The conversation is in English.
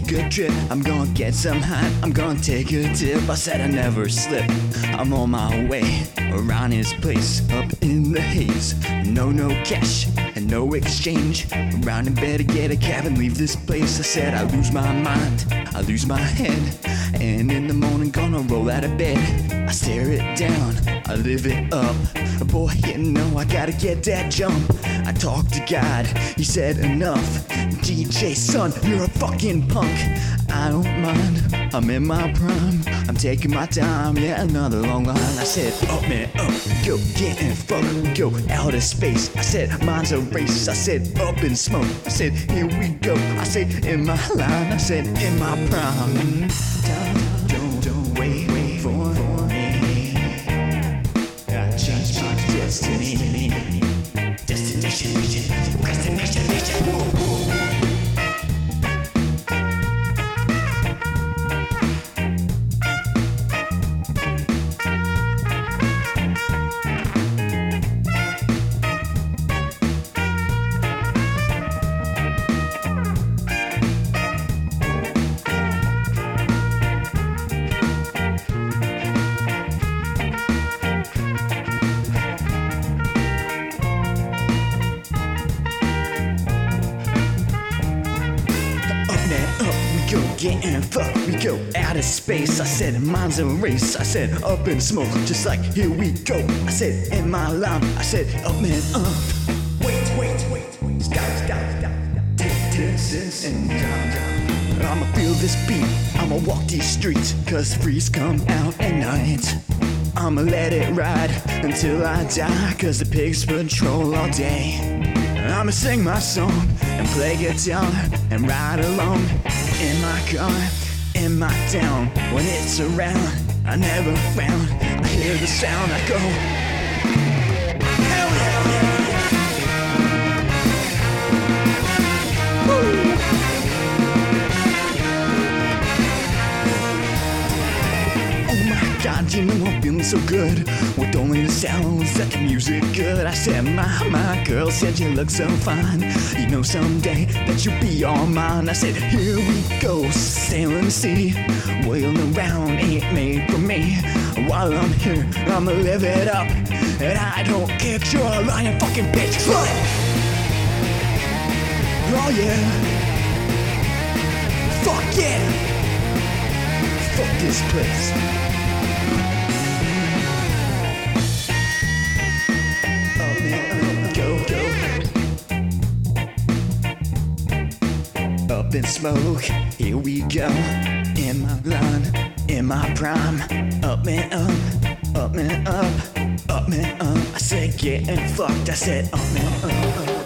a trip. I'm gonna get some hot. I'm gonna take a tip. I said I never slip. I'm on my way around his place up in the haze. No, no cash and no exchange. Around bed to get a cab and leave this place. I said I lose my mind. I lose my head. And in the morning, gonna roll out of bed. I stare it down. I live it up. Boy, you know I gotta get that jump. I talked to God. He said enough. DJ son, you're a fucking punk. I don't mind. I'm in my prime. I'm taking my time. Yeah, another long line. I said up man up. Go get and fuck. Go outer space. I said mine's a race. I said up in smoke. I said here we go. I said in my line. I said in my prime. Destiny. Go, getting fucked, we go out of space. I said mine's a race. I said up in smoke, just like here we go. I said in my line, I said up man up. Wait, wait, wait, stop, stop, stop. Take this and down, down. I'ma feel this beat, I'ma walk these streets, cause freeze come out at night. I'ma let it ride until I die, cause the pigs patrol all day. I'ma sing my song and play guitar and ride along in my car, in my town. When it's around, I never found. I hear the sound, I go. Feeling so good With only the sounds that the music good. I said, my, my girl said you look so fine. You know someday that you'll be all mine. I said, here we go, sailing the sea Wailing around ain't made for me. While I'm here, I'ma live it up And I don't care if you're a lying fucking bitch. Fuck! Oh yeah. Fuck yeah. Fuck this place Up in smoke, here we go. In my line, in my prime. Up and up, up and up, up and up. I said getting fucked. I said up and up.